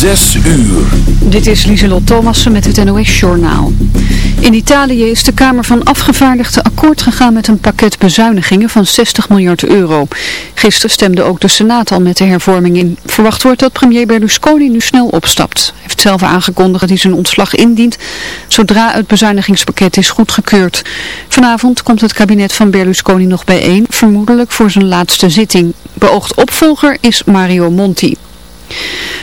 Zes uur. Dit is Lieselot Thomassen met het NOS-journaal. In Italië is de Kamer van Afgevaardigden akkoord gegaan met een pakket bezuinigingen van 60 miljard euro. Gisteren stemde ook de Senaat al met de hervorming in. Verwacht wordt dat premier Berlusconi nu snel opstapt. Hij heeft zelf aangekondigd dat hij zijn ontslag indient zodra het bezuinigingspakket is goedgekeurd. Vanavond komt het kabinet van Berlusconi nog bijeen, vermoedelijk voor zijn laatste zitting. Beoogd opvolger is Mario Monti.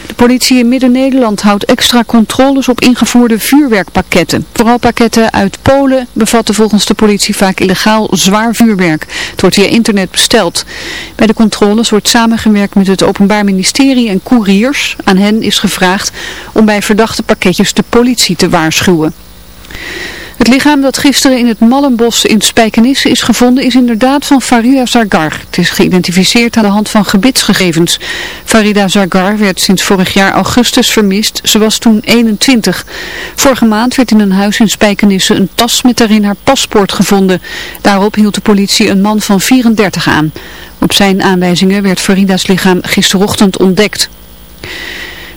De politie in Midden-Nederland houdt extra controles op ingevoerde vuurwerkpakketten. Vooral pakketten uit Polen bevatten volgens de politie vaak illegaal zwaar vuurwerk. Het wordt via internet besteld. Bij de controles wordt samengewerkt met het Openbaar Ministerie en couriers. Aan hen is gevraagd om bij verdachte pakketjes de politie te waarschuwen. Het lichaam dat gisteren in het Mallenbos in Spijkenisse is gevonden is inderdaad van Farida Zargar. Het is geïdentificeerd aan de hand van gebitsgegevens. Farida Zargar werd sinds vorig jaar augustus vermist. Ze was toen 21. Vorige maand werd in een huis in Spijkenisse een tas met daarin haar paspoort gevonden. Daarop hield de politie een man van 34 aan. Op zijn aanwijzingen werd Farida's lichaam gisterochtend ontdekt.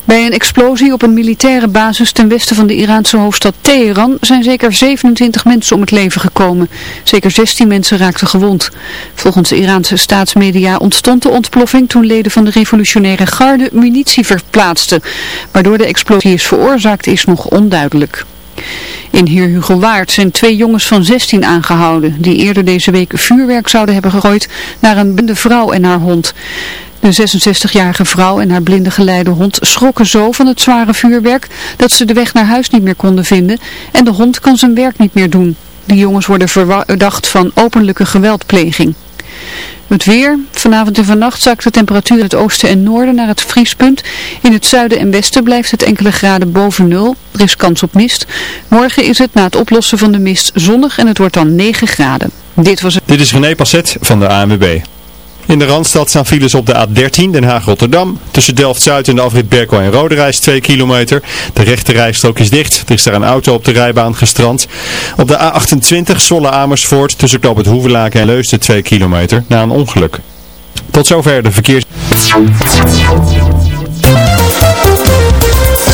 Bij een explosie op een militaire basis ten westen van de Iraanse hoofdstad Teheran zijn zeker 27 mensen om het leven gekomen. Zeker 16 mensen raakten gewond. Volgens de Iraanse staatsmedia ontstond de ontploffing toen leden van de revolutionaire garde munitie verplaatsten. Waardoor de explosie is veroorzaakt is nog onduidelijk. In Heer Waard zijn twee jongens van 16 aangehouden die eerder deze week vuurwerk zouden hebben gegooid naar een blinde vrouw en haar hond. De 66-jarige vrouw en haar blinde geleide hond schrokken zo van het zware vuurwerk dat ze de weg naar huis niet meer konden vinden en de hond kan zijn werk niet meer doen. De jongens worden verdacht van openlijke geweldpleging. Het weer. Vanavond en vannacht zakt de temperatuur in het oosten en noorden naar het vriespunt. In het zuiden en westen blijft het enkele graden boven nul. Er is kans op mist. Morgen is het na het oplossen van de mist zonnig en het wordt dan 9 graden. Dit was het. Dit is René Passet van de ANWB. In de Randstad staan files op de A13 Den Haag-Rotterdam. Tussen Delft-Zuid en de afrit Berkel en Roderijs 2 kilometer. De rechte rijstrook is dicht. Er is daar een auto op de rijbaan gestrand. Op de A28 Zolle-Amersfoort tussen Knoop het Hoevelaken en Leusden 2 kilometer na een ongeluk. Tot zover de verkeers...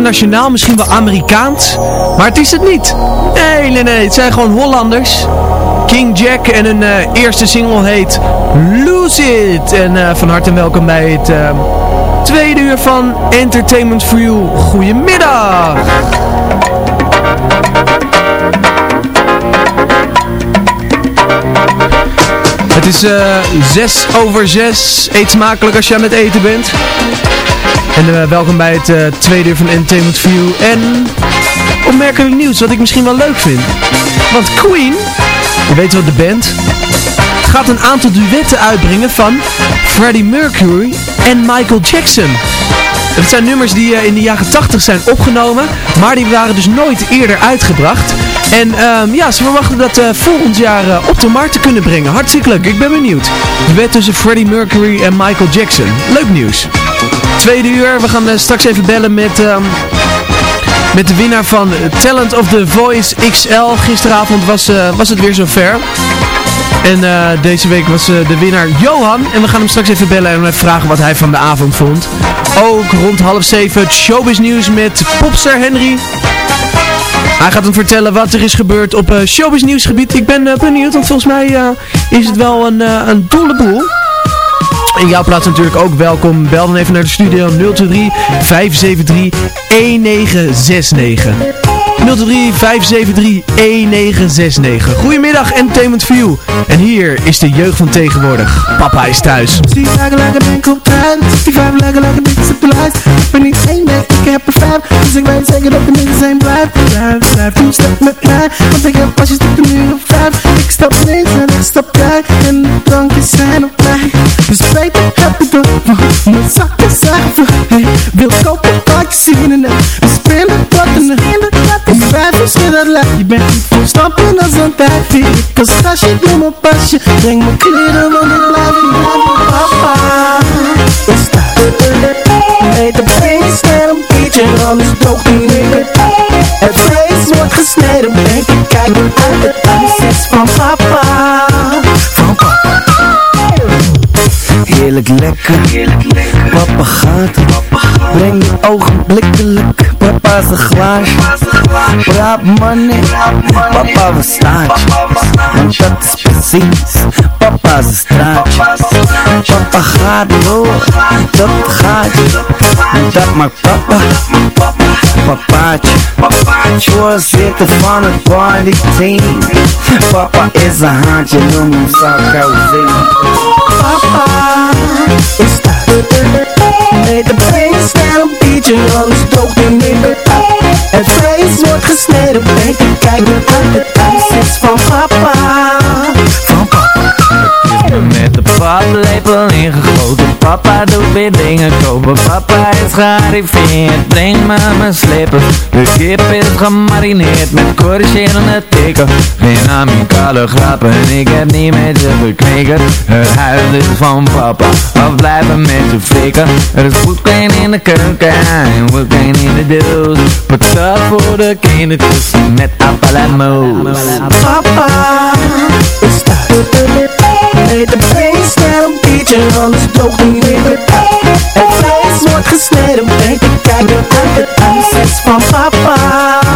Internationaal, misschien wel Amerikaans. Maar het is het niet. Nee, nee, nee. Het zijn gewoon Hollanders. King Jack en hun uh, eerste single heet Lose It. En uh, van harte welkom bij het uh, tweede uur van Entertainment for You. Goedemiddag! Het is uh, 6 over 6. Eet smakelijk als aan het eten bent. En uh, welkom bij het uh, tweede uur van Entertainment View. En opmerkelijk nieuws wat ik misschien wel leuk vind. Want Queen, je weet wel de band, gaat een aantal duetten uitbrengen van Freddie Mercury en Michael Jackson. Het zijn nummers die uh, in de jaren 80 zijn opgenomen, maar die waren dus nooit eerder uitgebracht. En um, ja, ze verwachten dat volgend jaar op de markt te kunnen brengen. Hartstikke leuk, ik ben benieuwd. De wet tussen Freddie Mercury en Michael Jackson. Leuk nieuws. Tweede uur, we gaan uh, straks even bellen met, um, met de winnaar van Talent of the Voice XL. Gisteravond was, was het weer zover. En uh, deze week was de winnaar Johan. En we gaan hem straks even bellen en vragen wat hij van de avond vond. Ook rond half zeven het showbiz nieuws met popster Henry. Hij gaat hem vertellen wat er is gebeurd op showbiz nieuwsgebied. Ik ben benieuwd, want volgens mij is het wel een, een boel. In jouw plaats natuurlijk ook welkom. Bel dan even naar de studio 023 573 1969. 03 573 1969. Goedemiddag Entertainment View. En hier is de jeugd van tegenwoordig. Papa is thuis. Zie lekker lekker denk op tijd. Die vijf lekker lekker dik supplies. Ik ben niet één, nee, ik heb er vijf. Dus ik weet zeker dat de mensen zijn blijf. Blijf, blijf, doe stap met mij. Want ik heb pasjes tot de nu op vijf. Ik stap links en ik stap rij. En de drankjes zijn op mij. Dus beter heb ik door. Mijn zakken voor. Hey, wil kopen, pak je zien en spelen en is dat laat je bent stappen als een Vier ik als gastje, doe mijn pasje Breng mijn kleren, want ik blijf Dus daar. Nee, een beetje Anders dood niet meer. Het vlees wordt gesneden Denk ik, kijk Heerlijk lekker, papa gaat Breng je ogenblikkelijk Papa zijn glaas. Praat money Papa we staat. Want dat is precies Papa zijn straatje. Papa gaat door Dat gaat. En dat maakt papa Team Papa is een haantje Noem hem Papa is thuis Nee, de feest en een beetje Alles dood in midden Het vlees wordt gesneden Beter kijken uit het van papa paplepel ingegoten. Papa doet weer dingen kopen. Papa is gearriveerd. Breng me mijn slippers De kip is gemarineerd Met corrigerende tikken Geen amicale grappen Ik heb niet met je geknikkerd Het huis is van papa Wat blijven met je flikken. Er is voetkleen in de keuken En voetkleen in de doos. Patat voor de kindertjes Met appel en moes Papa is thuis feest en een beetje Anders dood niet meer Het vlees wordt gesneden Beter kijken uit het ijs van papa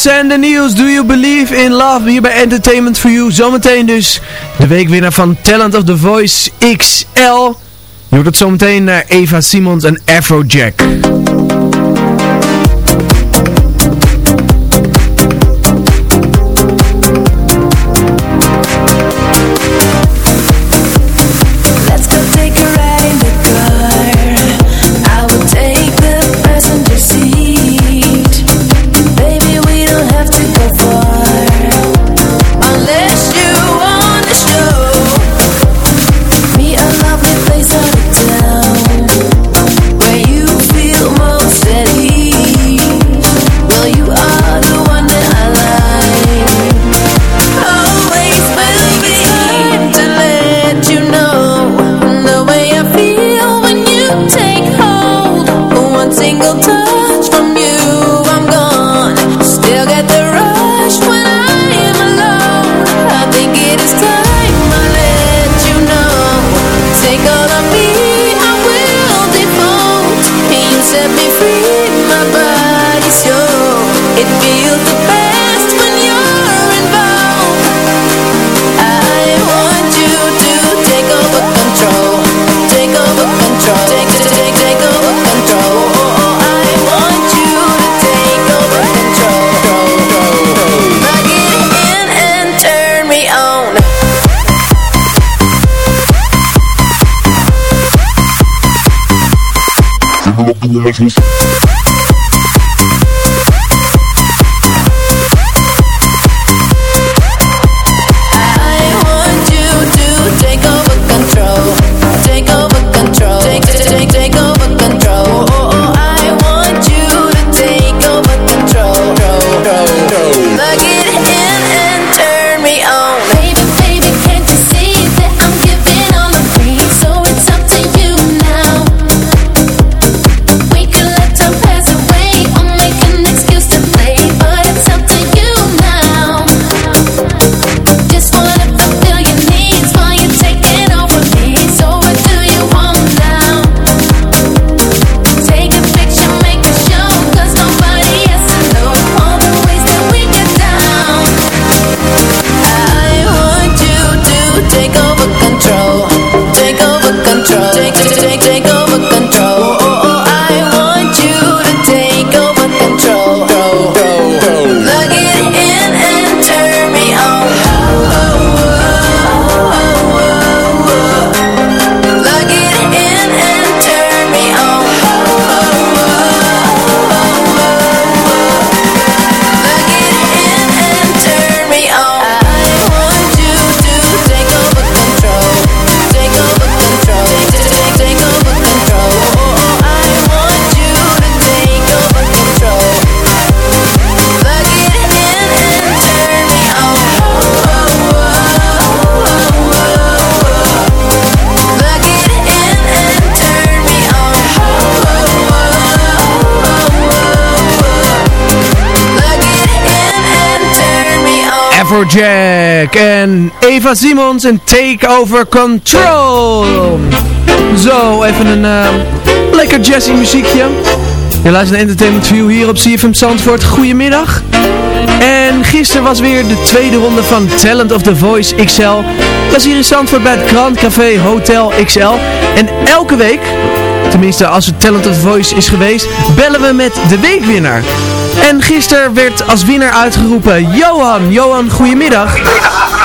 Sandy News, Do You Believe in Love? Hier bij Entertainment for You. Zometeen dus de weekwinnaar van Talent of the Voice XL. Je hoort het zometeen naar Eva Simons en Afrojack. Jack Let me. En Eva Simons en Take Over Control. Zo, even een uh, lekker jazzy muziekje. Je luistert naar Entertainment View hier op CFM Zandvoort. Goedemiddag. En gisteren was weer de tweede ronde van Talent of the Voice XL. Dat is hier in Zandvoort bij het Grand Café Hotel XL. En elke week, tenminste als het Talent of the Voice is geweest, bellen we met de weekwinnaar. En gisteren werd als winnaar uitgeroepen Johan. Johan, goedemiddag.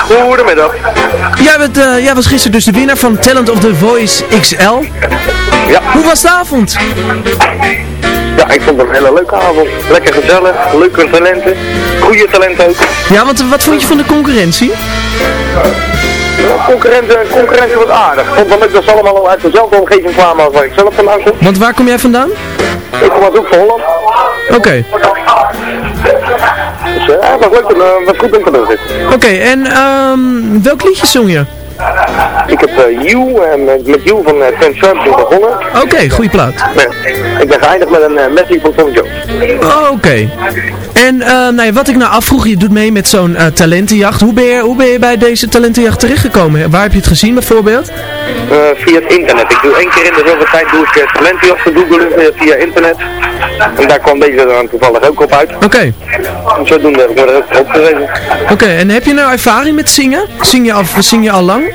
Goedemiddag. Jij, bent, uh, jij was gisteren dus de winnaar van Talent of the Voice XL. Ja. Hoe was de avond? Ja, ik vond het een hele leuke avond. Lekker gezellig, leuke talenten, goede talenten ook. Ja, want wat vond je van de concurrentie? De concurrentie, concurrentie was aardig. Vond het wel leuk dat ze allemaal al uit dezelfde omgeving kwamen als waar ik zelf vandaan kom. Want waar kom jij vandaan? Ik kom uit ook van Holland. Oké. Okay. Dus uh, was leuk, uh, was goed om te doen Oké, okay, en um, welk liedje zong je? Ik heb uh, You en met, met You van uh, Ten Sharp begonnen. Oké, okay, goede plaat. ik ben geëindigd met een uh, Messi van Tom Jones. Oh, Oké. En nou wat ik nou afvroeg, je doet mee met zo'n talentenjacht. Hoe ben, je, hoe ben je bij deze talentenjacht terechtgekomen? Waar heb je het gezien bijvoorbeeld? Via het internet. Ik doe één keer in de zoveel tijd doe ik talentenjachten googelen via internet. En daar kwam deze dan toevallig ook op uit. Oké. Okay. Zodoende heb ik me er ook opgegeven. Oké, okay, en heb je nou ervaring met zingen? Zing je al, zing je al lang?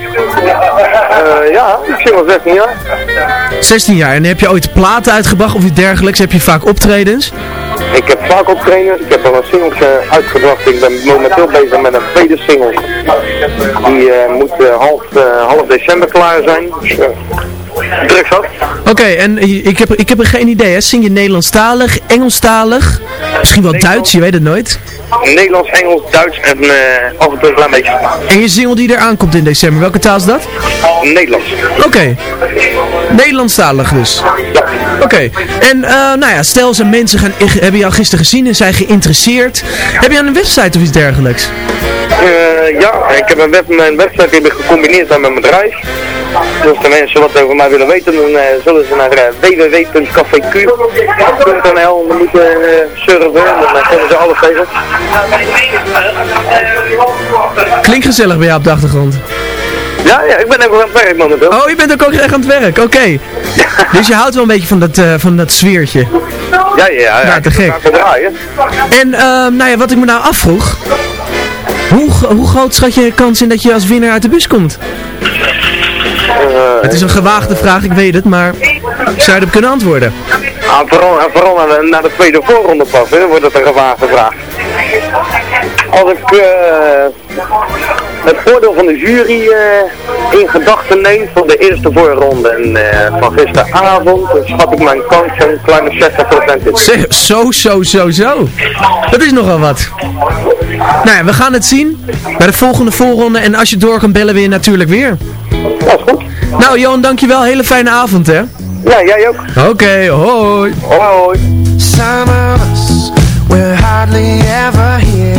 Ja, ik zing al 16 jaar. 16 jaar. En heb je ooit platen uitgebracht of iets dergelijks? Heb je vaak optredens? Ik heb vaak optredens. Ik heb al een singeltje uitgebracht. Ik ben momenteel bezig met een tweede single. Die uh, moet uh, half, half december klaar zijn. Dus, druk zat. Oké, okay, en ik heb, ik heb er geen idee. Hè? Zing je Nederlandstalig, Engelstalig? Misschien wel. Duits, je weet het nooit. Nederlands, Engels, Duits en uh, af en toe een klein beetje. En je single die eraan komt in december, welke taal is dat? Nederlands. Oké. Okay. Nederlandstalig dus. Ja. Oké. Okay. En uh, nou ja, stel ze mensen gaan, hebben jou gisteren gezien en zijn geïnteresseerd. Heb je aan een website of iets dergelijks? Uh, ja, ik heb een web, mijn website heb ik gecombineerd met mijn bedrijf. Dus als de mensen wat over mij willen weten, dan uh, zullen ze naar www.cafeq.nl moeten surfen en dan kunnen ze alles tegen. Klinkt gezellig bij jou op de achtergrond. Ja, ja, ik ben ook aan het werk momenteel. Oh, je bent ook, ook echt aan het werk, oké. Okay. dus je houdt wel een beetje van dat, uh, van dat sfeertje. Ja, ja, ja. ja te gek. En uh, nou ja, wat ik me nou afvroeg. Hoe, hoe groot schat je kans in dat je als winnaar uit de bus komt? Uh, het is een gewaagde vraag, ik weet het, maar zou je erop kunnen antwoorden? Ah, vooral, vooral naar, de, naar de tweede voorronde pas, hè, wordt het een gewaagde vraag. Als ik uh, het voordeel van de jury uh, in gedachten neem van de eerste voorronde en uh, van gisteravond, dan schat ik mijn kans een kleine 60% in. Zo, zo, zo, zo. Dat is nogal wat. Nou ja, we gaan het zien bij de volgende voorronde en als je door kan bellen weer natuurlijk weer. Dat is goed. Nou Johan, dankjewel. Hele fijne avond hè. Ja, jij ook. Oké, okay, hoi. Hoi, hoi. Some of us, we're hardly ever here.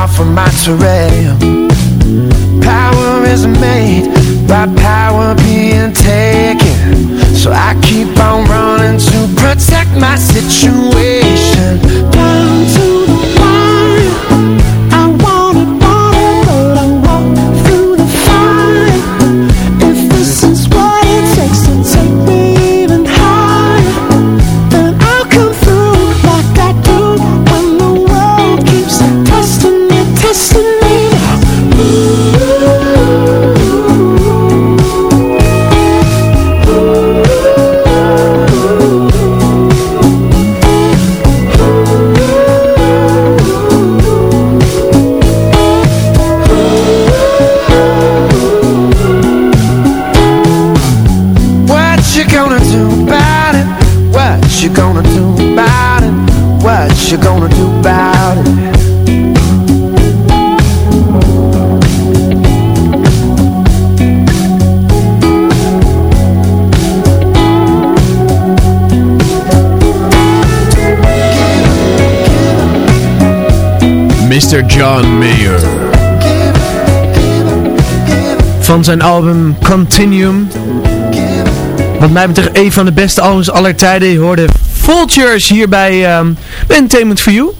far from my terrain. Power is made by power being taken. So I keep on running to protect my situation. Down to John Mayer. Van zijn album Continuum. Wat mij betreft een van de beste albums aller tijden. Hoorde Vultures hier bij, um, Entertainment for You.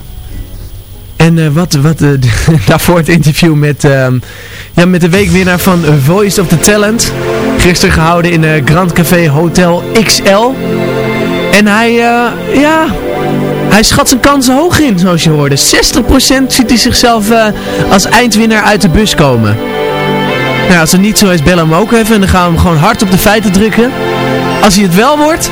En uh, wat, wat uh, daarvoor het interview met, uh, ja, met de weekwinnaar van Voice of the Talent. Gisteren gehouden in uh, Grand Café Hotel XL. En hij, ja, hij schat zijn kansen hoog in, zoals je hoorde. 60% ziet hij zichzelf uh, als eindwinnaar uit de bus komen. Nou, als het niet zo is, bel hem ook even en dan gaan we hem gewoon hard op de feiten drukken. Als hij het wel wordt,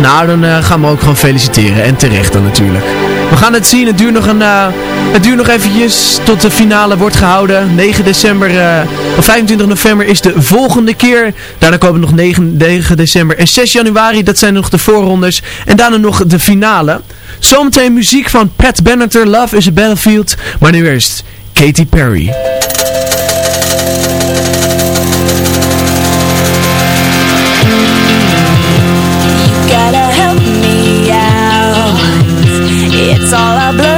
nou, dan uh, gaan we hem ook gewoon feliciteren. En terecht dan natuurlijk. We gaan het zien. Het duurt nog, een, uh, het duurt nog eventjes tot de finale wordt gehouden. 9 december, uh, of 25 november is de volgende keer. Daarna komen nog 9, 9 december en 6 januari. Dat zijn nog de voorrondes. En daarna nog de finale. Zometeen muziek van Pat Benatar, Love is a Battlefield. Maar nu eerst Katy Perry. It's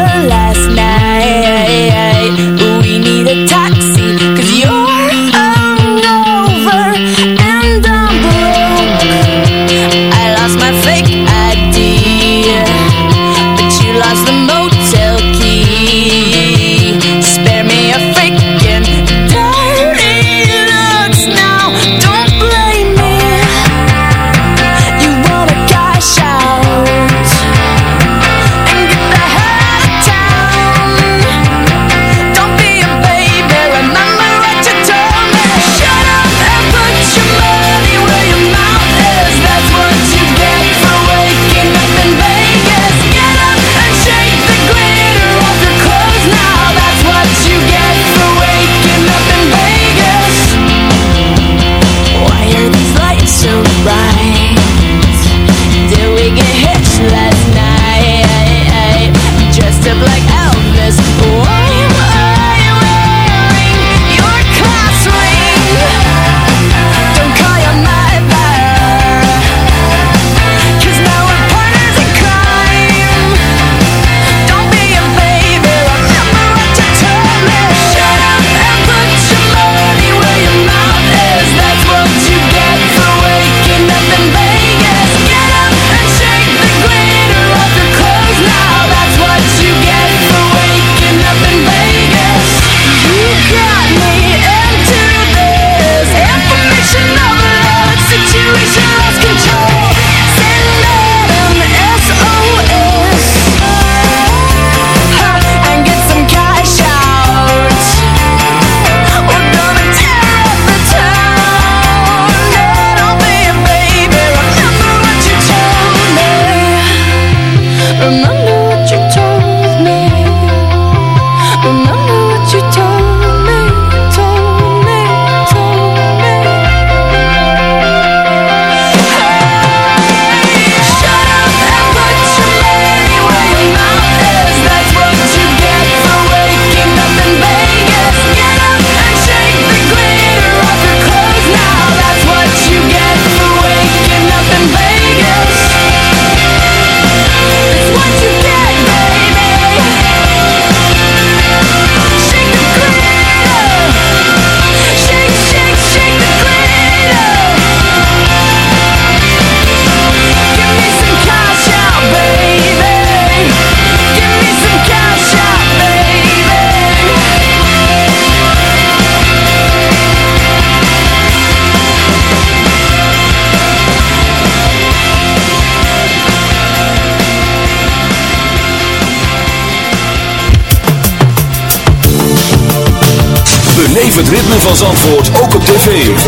Beleef het ritme van Zandvoort ook op tv.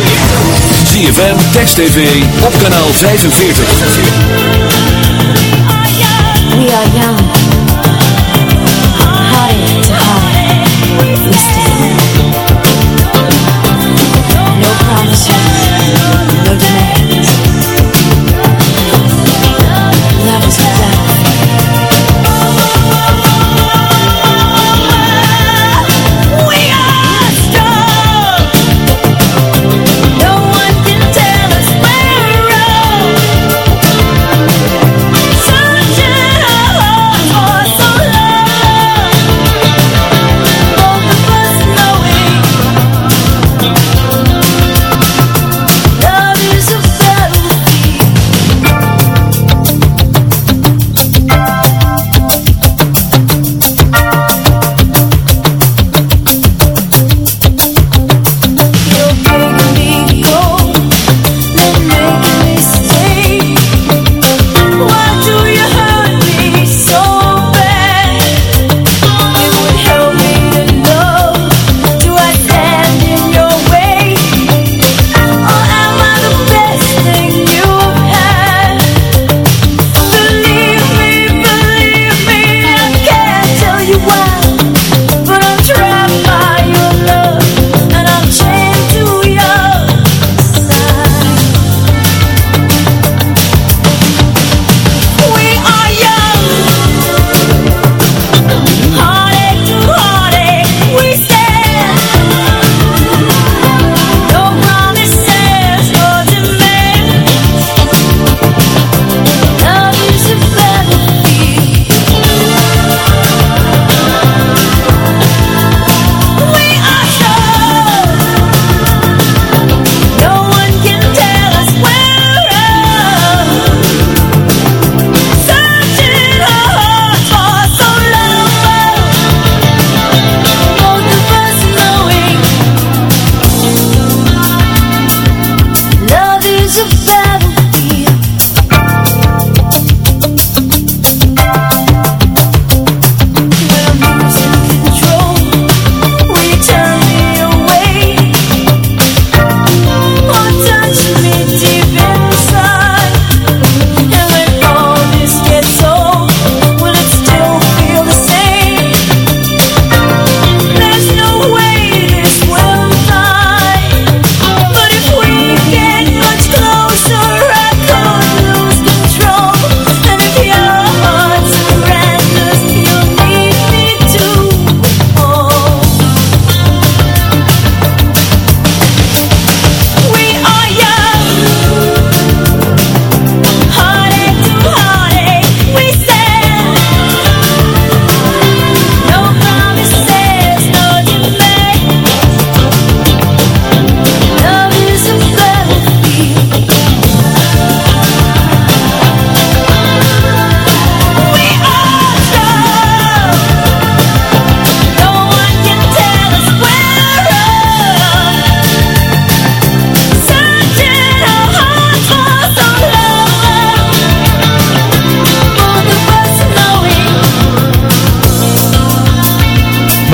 ZFM, Text TV, op kanaal 45. We are young,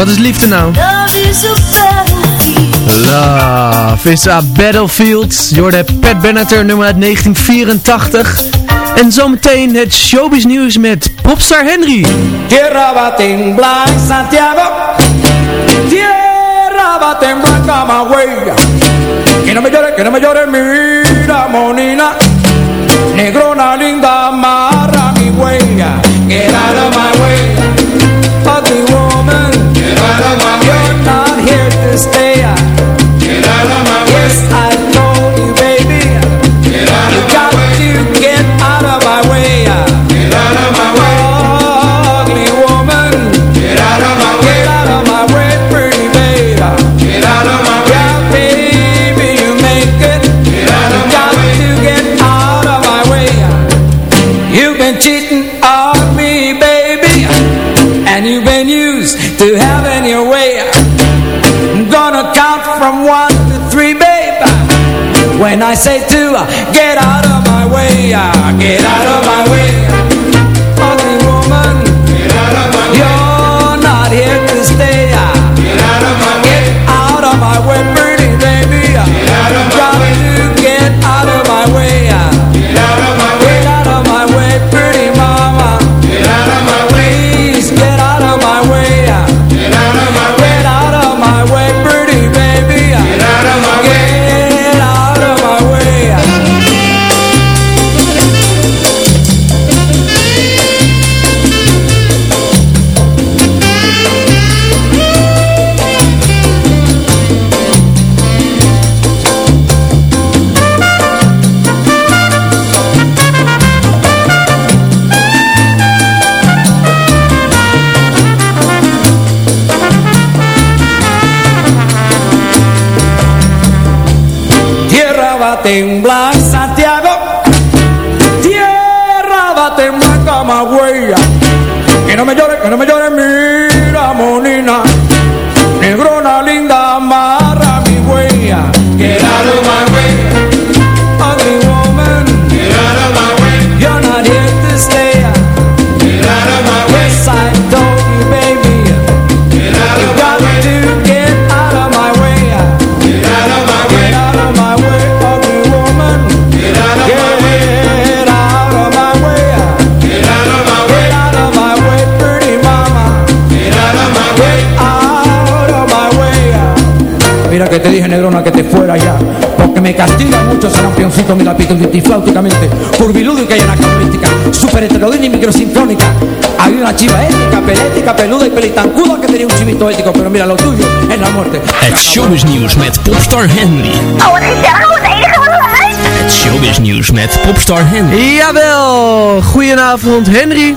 Wat is liefde nou? Love is a battlefield. Hoorde Pat Benatar, nummer uit 1984. En zometeen het showbiz nieuws met popstar Henry. Tierra va temblar Santiago. Tierra va temblar en Camagüey. Que no me llore, que no me llore, mira, monina. Negrona linda, here I say two, get out of my way, ah, get out of my way. Tierra va que te dije negrona que te fuera ya Porque me castiga mucho ser un pioncito mi lapito multifláuticamente Curvilúdica y anacrolítica Super heterodina y microsinfónica Había una chiva ética, pelética, peluda y pelitancuda Que tenía un chivito ético Pero mira lo tuyo es la muerte Het showbiz nieuws met popstar Henry. Oh, wat gezellig, wat enige wat leuk. Het showbiz nieuws met popstar Henry. Jawel, goedenavond Henry.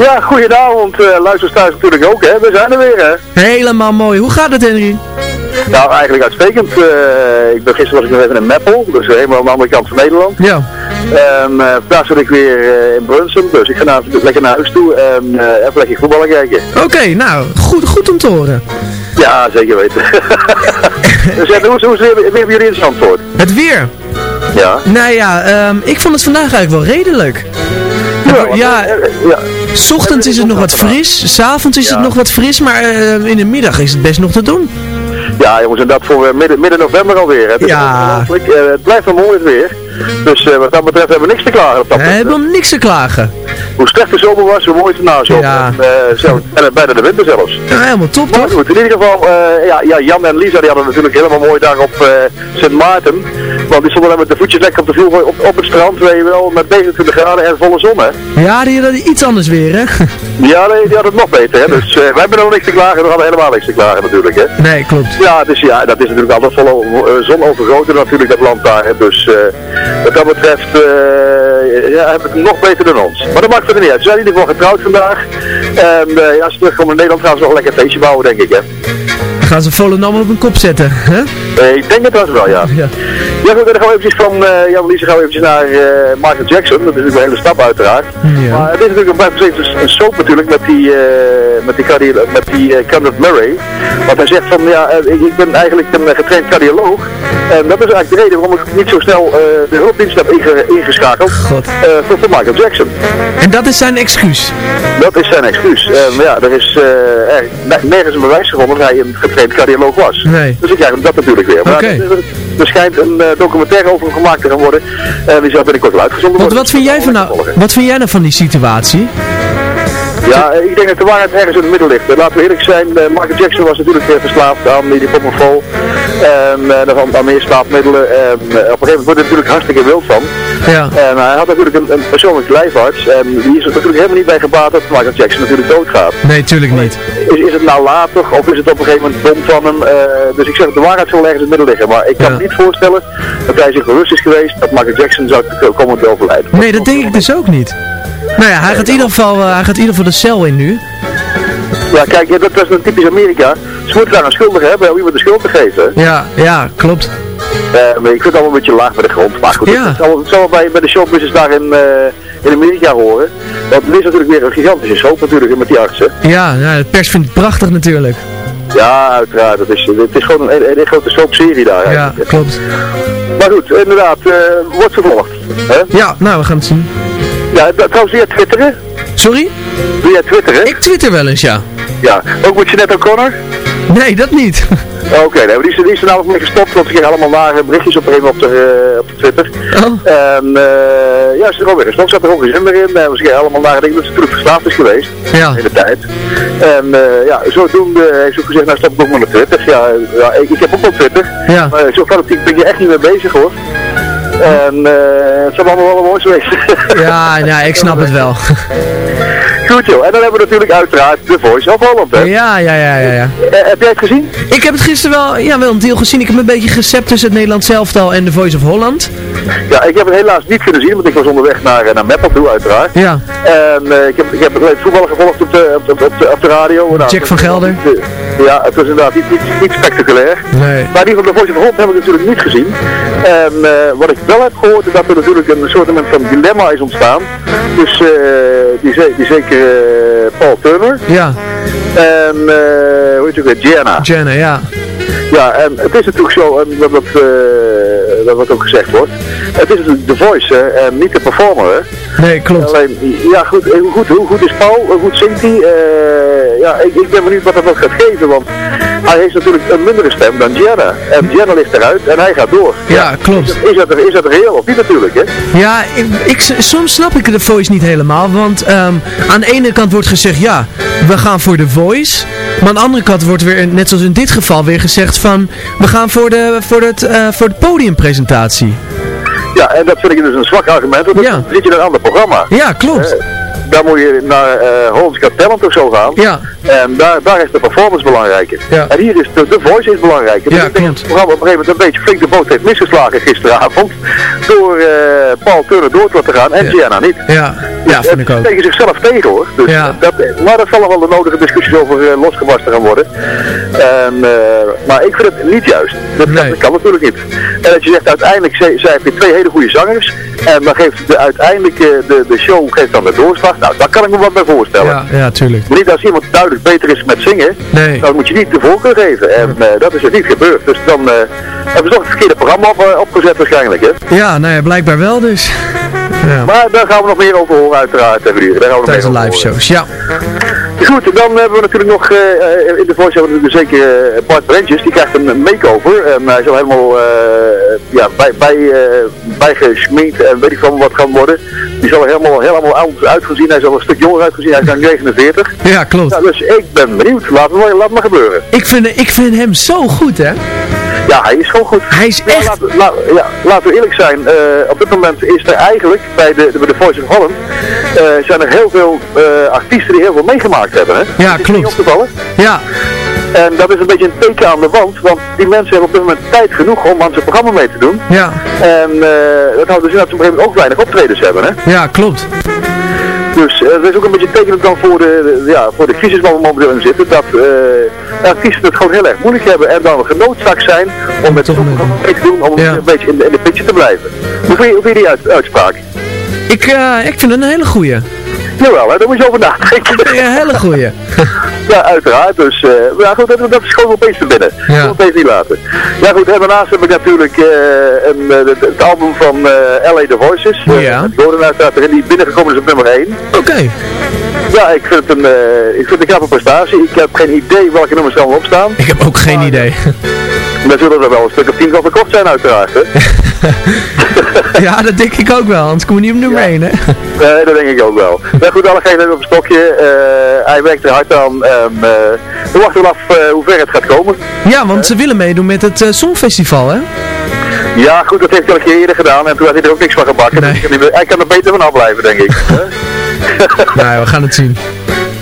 Ja, goedenavond. eh luisteraars natuurlijk ook, hè. We zijn er weer, hè. Helemaal mooi. Hoe gaat het Henry? Nou, eigenlijk uitstekend. Eh, ik ben gisteren was ik nog even in Meppel, dus helemaal aan de andere kant van Nederland. Ja. En eh, vandaag zit ik weer eh, in Brunsum, dus ik ga nou lekker naar huis toe en eh, even lekker voetballen kijken. Oké, nou, goed, goed om te horen. Ja, zeker weten. dus ja, hoe, hoe is het weer, weer bij jullie in Zandvoort? Het weer. Ja. Nou ja, ehm, ik vond het vandaag eigenlijk wel redelijk. Ja, ja. s ochtends is het nog wat fris, s'avonds is het nog wat fris, maar eh, in de middag is het best nog te doen. Ja, jongens, en dat voor eh, midden, midden november alweer. Het is Ja. ongelooflijk. Eh, het blijft wel mooi het weer. Dus eh, wat dat betreft hebben we niks te klagen op dat We punt. hebben om niks te klagen. Hoe slecht de zomer was, hoe mooi het na zomer. Ja. En, en bijna de winter zelfs. Ja, helemaal top Maar toch? goed, in ieder geval, eh, ja, ja, Jan en Lisa die hadden natuurlijk helemaal mooi daar op Sint Maarten. Want die stonden met de voetjes lekker op, de vloer, op, op het strand, weet je wel, met 29 graden en volle zon, hè. Ja, die hadden iets anders weer, hè? Ja, nee, die hadden het nog beter, hè. Dus wij hebben nog niks te klagen, we hadden helemaal niks te klagen natuurlijk, hè. Nee, klopt. Ja, dus ja, dat is natuurlijk altijd vol uh, zon overgoten natuurlijk, dat land daar. Hè. Dus wat dat betreft eh, ja, hebben we het nog beter dan ons. Maar dat maakt verder niet uit. Ze zijn in ieder geval getrouwd vandaag. En eh, ja, als ze terugkomen in Nederland gaan ze nog een lekker feestje bouwen, denk ik, hè. Dan gaan ze Volendam op een kop zetten, hè? Eh, ik denk het wel, ja. Ja. Ja, goed, dan gaan we eventjes van eh Jan Liese gaan we eventjes naar eh, Michael Jackson. Dat is natuurlijk een hele stap uiteraard. Ja. Maar het is natuurlijk een, een, soap natuurlijk met die, eh met die, cardi met die Kenneth Murray. Want hij zegt van, ja, ik, ik ben eigenlijk een getraind cardioloog. En dat is eigenlijk de reden waarom ik niet zo snel de hulpdienst heb inge- ingeschakeld voor, voor Michael Jackson. En dat is zijn excuus. Dat is zijn excuus. Ja, er is er, ne- nergens een bewijs gevonden dat hij een getraind cardioloog was. Nee. Dus ik krijg dat natuurlijk weer. Maar er, er- schijnt een eh, documentaire over hem gemaakt te gaan worden. En die zal binnenkort wel uitgezonden Want worden. wat vind jij van nou, wat vind jij nou van die situatie? Ja, eh, ik denk dat de waarheid ergens in het midden ligt. Eh, Laten we eerlijk zijn, eh, Michael Jackson was natuurlijk eh, verslaafd aan die propofol. En eh, nog aan, aan meer slaapmiddelen. En eh, op een gegeven moment wordt hij natuurlijk hartstikke wild van. Ja. En hij had natuurlijk een, een persoonlijk lijfarts. En die is er natuurlijk helemaal niet bij gebaat dat Michael Jackson natuurlijk doodgaat. Nee, tuurlijk niet. Is, is het nou later of is het op een gegeven moment dom van hem? Eh, dus ik zeg, de waarheid zal ergens in het midden liggen. Maar ik kan me niet voorstellen dat hij zich bewust is geweest dat Michael Jackson zou komen te overlijden. Nee, dat denk ik dus ook niet. Nou ja, hij gaat in ieder geval, eh, hij gaat in ieder geval de cel in nu. Ja, kijk, dat, dat is een typisch Amerika. Ze moeten daar een schuldige hebben om iemand de schuld te geven. Ja, ja, klopt. Eh, maar ik vind het allemaal een beetje laag bij de grond. Maar goed, Ja. het zal, het zal wel bij, bij de showbusiness daar in, eh, in Amerika horen. Want het is natuurlijk weer een gigantische soap natuurlijk met die artsen. Ja, ja, de pers vindt het prachtig natuurlijk. Ja, uiteraard. Het is, het is gewoon een, een, een grote soapserie daar. Ja, eigenlijk. klopt. Maar goed, inderdaad, eh, wordt vervolgd. Hè? Ja, nou, we gaan het zien. Ja, dat- trouwens via twitteren. Sorry? Via twitteren? Ik twitter wel eens, ja. Ja, ook met Jeanette O'Connor? Nee, dat niet. Oké, nee, maar die is, die is er namelijk mee gestopt, want ze kregen allemaal nare berichtjes op op de, eh, op de Twitter. Oh. En eh, ja, ze is er ook weer gestopt, zat er ook geen zin meer in. En ze kregen allemaal nare dingen, dat ze natuurlijk verslaafd is geweest. Ja. In de tijd. En eh, ja, zodoende heeft ze ook gezegd, nou stop ik ook maar naar Twitter. Ja, ja ik, ik heb ook wel Twitter. Ja. Maar zo fanatiek ben je echt niet mee bezig hoor. En eh, het zou allemaal wel mooi geweest. Ja, ja, ik snap het wel. Goed joh, en dan hebben we natuurlijk uiteraard The Voice of Holland. Hè. Ja, ja, ja, ja, ja. Eh, heb jij het gezien? Ik heb het gisteren wel, ja, wel een deel gezien. Ik heb een beetje gecept tussen het Nederlands elftal en The Voice of Holland. Ja, ik heb het helaas niet kunnen zien, want ik was onderweg naar, eh, naar Meppel toe uiteraard. Ja. En eh, ik heb, ik heb het voetballen gevolgd op de, op, de, op, de, op de radio. Nou, Jack van Gelder. Ja, het was inderdaad niet, niet, niet spectaculair. Nee. Maar ieder geval, de Voice of Holland heb ik natuurlijk niet gezien. En wat ik wel heb gehoord, is dat er natuurlijk een soort van dilemma is ontstaan. Dus die, die zeker Paul Turner Ja, en eh, hoe heet het ook Gianna. Jenna, ja. Ja, en het is natuurlijk zo, en dat, dat, eh, dat wat ook gezegd wordt, het is de voice hè, en niet de performer. Hè. Nee, klopt. Alleen, ja goed, eh, hoe goed, hoe goed is Paul, hoe goed zingt hij? Eh, ja, ik, ik ben benieuwd wat dat nog gaat geven, want hij heeft natuurlijk een mindere stem dan Gianna. En Gianna ligt eruit en hij gaat door. Ja, klopt. Is dat, is dat, is dat reëel of niet natuurlijk, hè? Ja, ik, ik, soms snap ik de voice niet helemaal, want ehm, aan de ene kant wordt gezegd, ja, we gaan voor de voice. Maar aan de andere kant wordt weer, net zoals in dit geval, weer gezegd van, we gaan voor de, voor het, eh, voor de podiumpresentatie. Ja, en dat vind ik dus een zwak argument, want dan Ja. zit je in een ander programma. Ja, klopt. Eh, daar moet je naar eh Hollands Got Talent of zo gaan. Ja. En daar, daar is de performance belangrijker. Ja. En hier is de, de voice is belangrijker. Ja, dus ik denk dat het programma op een gegeven moment een beetje flink de boot heeft misgeslagen gisteravond. Door eh, Paul Turner door te laten gaan en Ja. Gianna niet. Ja, ja, vind ik ook. tegen zichzelf tegen hoor. Dus Ja. dat, maar daar zullen wel de nodige discussies over eh, losgebarsten gaan worden. En, maar ik vind het niet juist. Dat, Nee. dat kan natuurlijk niet. En dat je zegt uiteindelijk, zij, zij heeft twee hele goede zangers. En dan geeft de uiteindelijk eh, de, de show geeft dan de doorslag. Nou, daar kan ik me wat bij voorstellen. Ja, ja, tuurlijk. Maar niet als iemand duidelijk beter is met zingen, Nee. dan moet je niet de voorkeur geven. En eh, dat is er niet gebeurd. Dus dan eh, hebben ze toch het verkeerde programma op, eh, opgezet waarschijnlijk. Hè? Ja, nou ja, blijkbaar wel dus. Ja, Maar daar gaan we nog meer over horen uiteraard. Hier. Daar gaan we nog tijdens meer over live horen. shows, ja. Goed, dan hebben we natuurlijk nog, eh, eh, in de voice hebben we natuurlijk zeker eh, Bart Brentjes, die krijgt een make-over. En hij zal helemaal eh, ja, bij, bij, bijgesminkt en weet ik van wat gaan worden. Die zal er helemaal, helemaal anders uitgezien. Hij zal een stuk jonger uitgezien. Hij is dan 49. Ja, klopt. Dus ik ben benieuwd. Laat het maar, laat maar gebeuren. Ik vind, ik vind hem zo goed, hè. Ja, hij is gewoon goed. Hij is Ja, echt... laten, la- ja, laten we eerlijk zijn, eh, op dit moment is er eigenlijk bij de, bij de Voice of Holland eh, zijn er heel veel eh, artiesten die heel veel meegemaakt hebben. Hè? Ja, klopt. Ja, En dat is een beetje een teken aan de wand, want die mensen hebben op dit moment tijd genoeg om aan zijn programma mee te doen. ja, En dat houdt dus in dat ze op een gegeven moment ook weinig optredens hebben. Hè? ja, klopt. Dus eh, dat is ook een beetje tekenend dan voor de, de- ja, voor de crisis waar we momenteel in zitten. Dat eh artiesten het gewoon heel erg moeilijk hebben en dan genoodzaakt zijn om met toch mee te doen om een beetje in de, in de te blijven. Hoe vind je, hoe vind je die uit- uitspraak? Ik, eh, ik vind het een hele goeie. Jawel, hè, daar moet je over nadenken. Een hele goeie. Ja, uiteraard. Dus eh ja, goed, dat, dat is gewoon opeens te binnen. Ja. Dat opeens niet laten. Ja goed, en daarnaast heb ik natuurlijk eh, een, eh, het, het album van LA The Voices. Oh, ja. met Gordon uiteraard erin, die binnengekomen is op nummer 1. Oké. Ja, ik vind het een, ik vind het een knappe prestatie. Ik heb geen idee welke nummers er allemaal op staan. Ik heb ook geen idee. Maar zullen er wel een stuk of tien van verkocht zijn uiteraard. Hè? ja, dat denk ik ook wel, anders kom je niet op nummer 1, hè? Nee, dat denk ik ook wel. Maar goed, alle geven op een stokje. Eh, hij werkt er hard aan. En, eh, we wachten wel af eh, hoe ver het gaat komen. Ja, want ze willen meedoen met het Songfestival, hè? Ja, goed, dat heeft hij al een keer eerder gedaan en toen had hij er ook niks van gebakken. Dus hij kan er beter van afblijven, denk ik. Nou, we gaan het zien.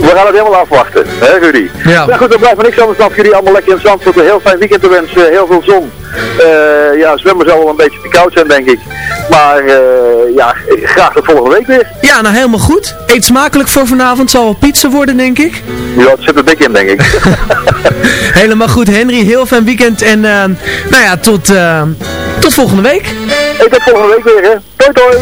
We gaan het helemaal afwachten, hè Rudy? Ja. Nou goed, dan blijft me niks anders dan jullie allemaal lekker in Zandvoort een heel fijn weekend te wensen. Heel veel zon. Eh, ja, zwemmen zal wel een beetje te koud zijn, denk ik. Maar eh, ja, graag de volgende week weer. Ja, nou helemaal goed. Eet smakelijk voor vanavond. Zal wel pizza worden, denk ik. Ja, het zit er dik in, denk ik. Helemaal goed, Henry. Heel fijn weekend. En eh, nou ja, tot, tot volgende week. Ik tot volgende week weer, hè. Toi, toi.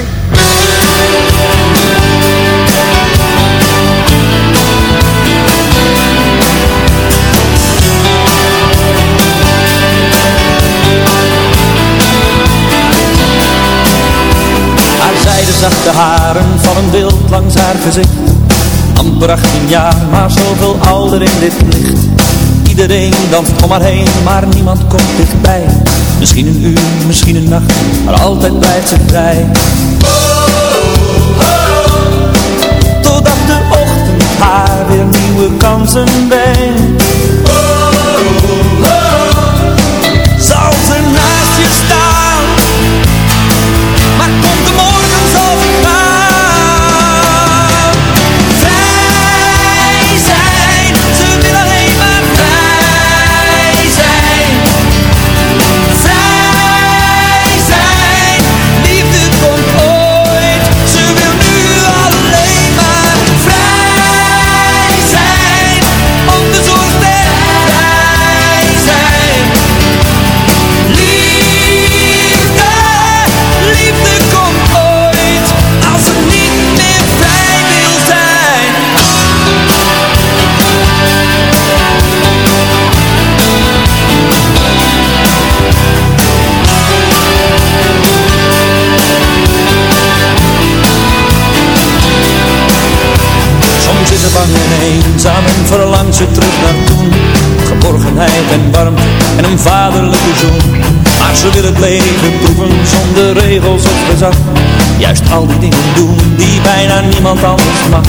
Zijde zachte haren vallen wild langs haar gezicht. Amper 18 jaar, maar zoveel ouder in dit licht. Iedereen danst om haar heen, maar niemand komt dichtbij. Misschien een uur, misschien een nacht, maar altijd blijft ze vrij. Totdat de ochtend haar weer nieuwe kansen brengt al die dingen doen die bijna niemand anders mag.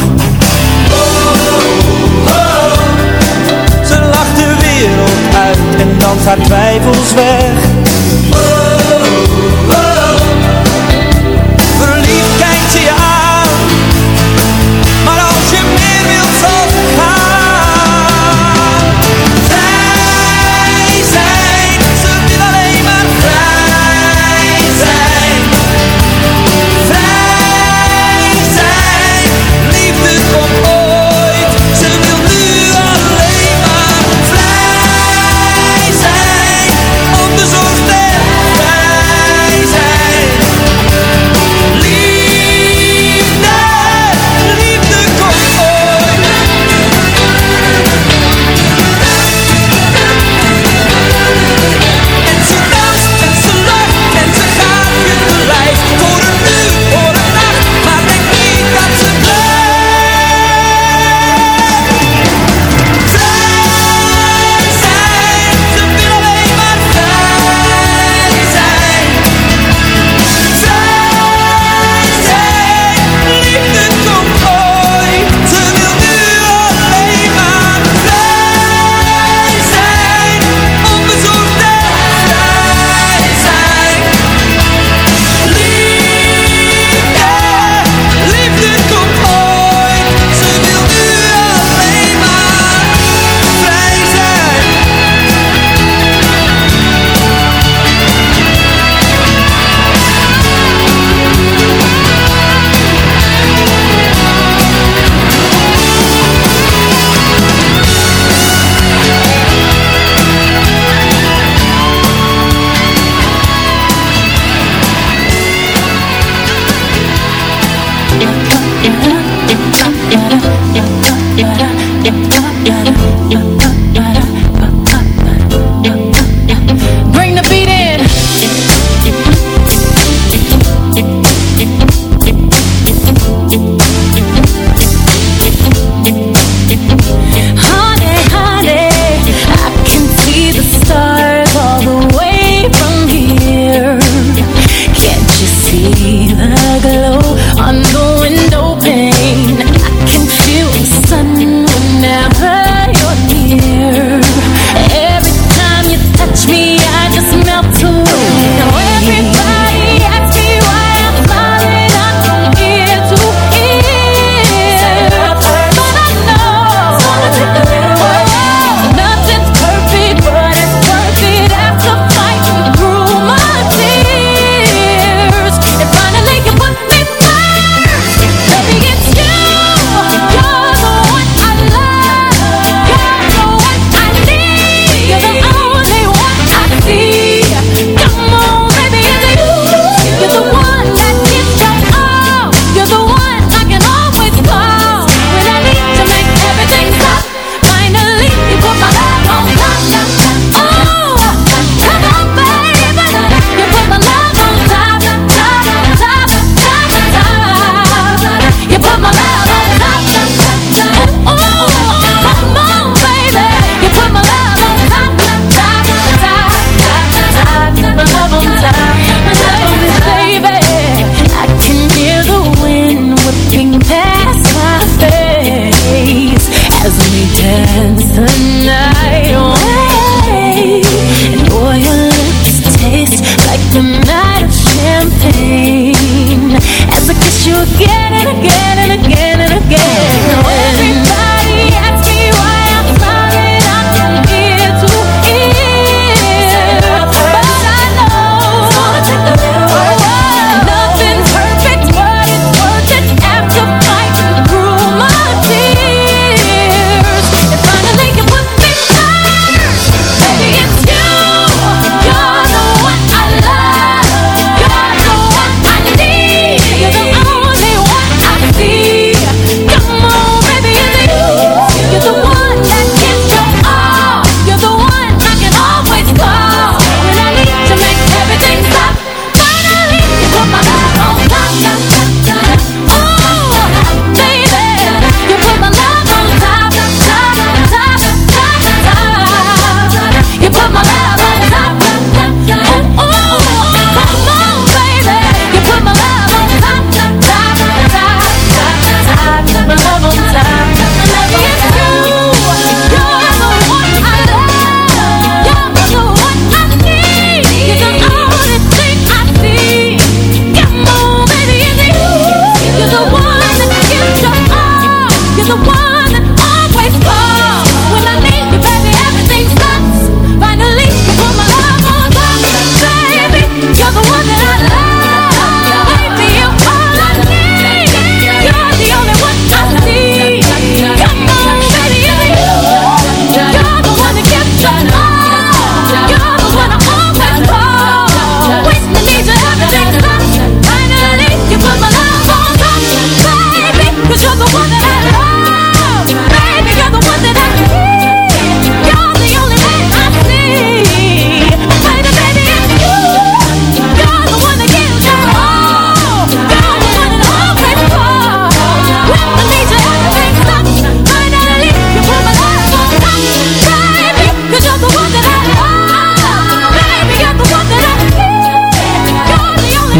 Ze lacht de wereld uit en danst haar twijfels weg.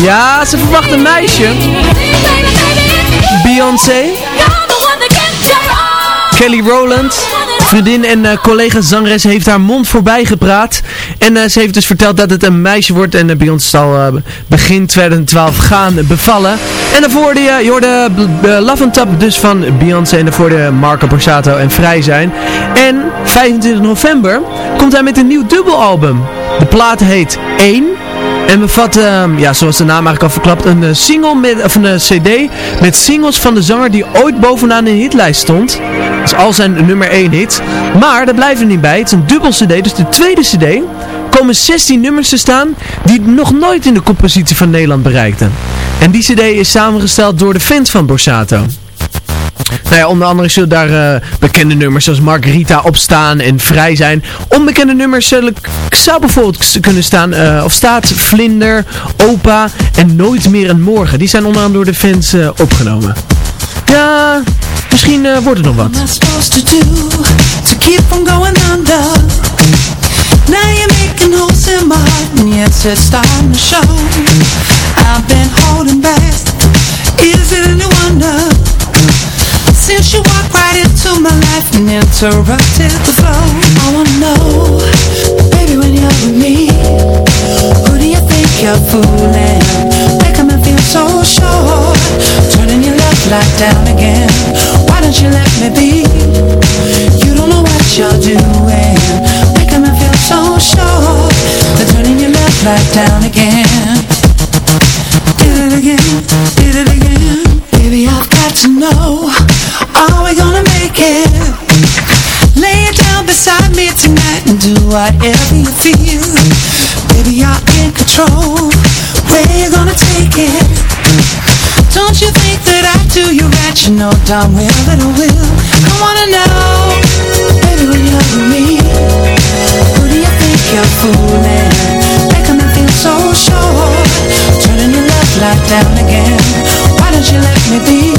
Ja, ze verwacht een meisje. Beyoncé. Kelly Rowland. Vriendin en eh, collega zangeres heeft haar mond voorbij gepraat. En eh, ze heeft dus verteld dat het een meisje wordt. En eh, uh, Beyoncé zal begin 2012 gaan bevallen. En daarvoor de, je de Love and Tap dus van Beyoncé. En daarvoor de Marco Borsato en Vrij zijn. En 25 november komt hij met een nieuw dubbelalbum. De plaat heet 1. En bevat, ehm, ja, zoals de naam eigenlijk al verklapt, een, eh, single met, of een eh, cd met singles van de zanger die ooit bovenaan in de hitlijst stond. Dat is al zijn nummer 1 hit. Maar daar blijven we niet bij. Het is een dubbel cd, dus de tweede cd komen 16 nummers te staan die nog nooit in de compositie van Nederland bereikten. En die cd is samengesteld door de fans van Borsato. Nou ja, onder andere zullen daar eh, bekende nummers zoals Margarita op staan en Vrij zijn. Onbekende nummers zullen, zou bijvoorbeeld kunnen staan, eh, of staat Vlinder, Opa en Nooit meer een Morgen. Die zijn onder andere door de fans eh, opgenomen. Ja, misschien wordt het nog wat. Now you're making holes in my heart and yes, it's time to show I've been holding back Is it a wonder since you walked right into my life and interrupted the flow. I wanna know, baby, when you're with me, who do you think you're fooling? Making me feel so sure, turning your love light down again. Whatever you feel. Baby, you're in control. Where you gonna take it? Don't you think that I do you right? You know darn well that I will. I wanna know, baby, when you're with me, who do you think you're fooling? Making me feel so sure, turning your love light down again. Why don't you let me be?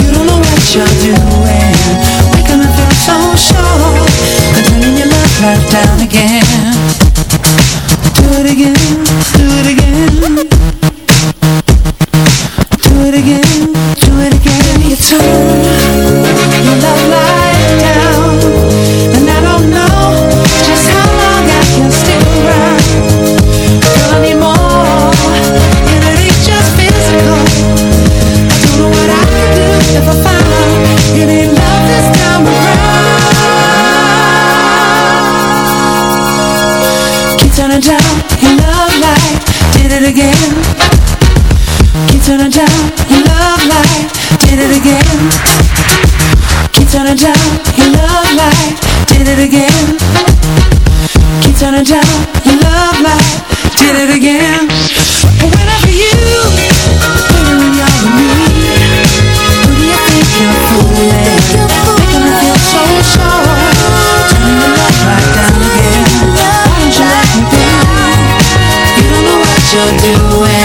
You don't know what you're doing, making me feel so sure, down again. What you're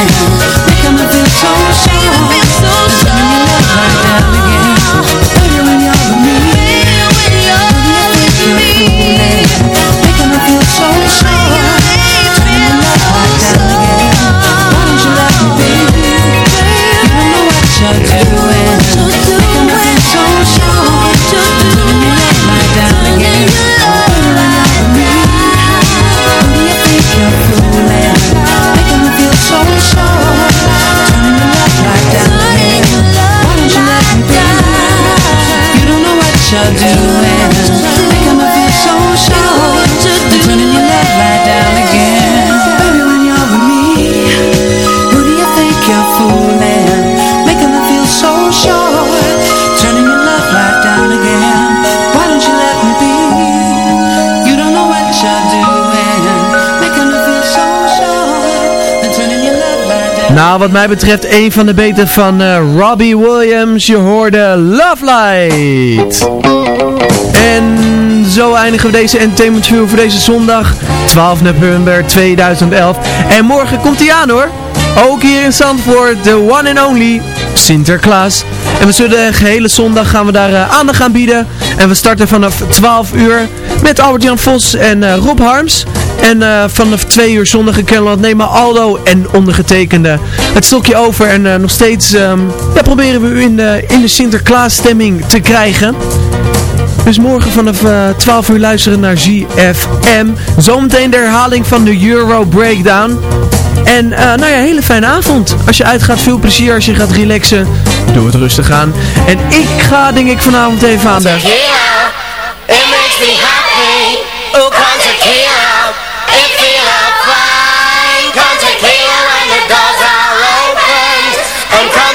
Nou, wat mij betreft een van de beter van eh, Robbie Williams. Je hoorde Love Light. En zo eindigen we deze Entertainment View voor deze zondag 12 november 2011. En morgen komt hij aan hoor. Ook hier in Zandvoort, de one and only Sinterklaas. En we zullen de gehele zondag gaan we daar eh, aandacht aan bieden. En we starten vanaf 12 uur met Albert-Jan Vos en eh, Rob Harms. En eh, vanaf 2 uur zondag in Kennemerland nemen Aldo en ondergetekende het stokje over. En eh, nog steeds ehm, ja, proberen we u in de, in de Sinterklaas stemming te krijgen. Dus morgen vanaf eh, 12 uur luisteren naar ZFM. Zometeen de herhaling van de Euro Breakdown. En nou ja, hele fijne avond. Als je uitgaat, veel plezier. Als je gaat relaxen, doe het rustig aan. En ik ga denk ik vanavond even aan de... It makes me happy. Oh, And come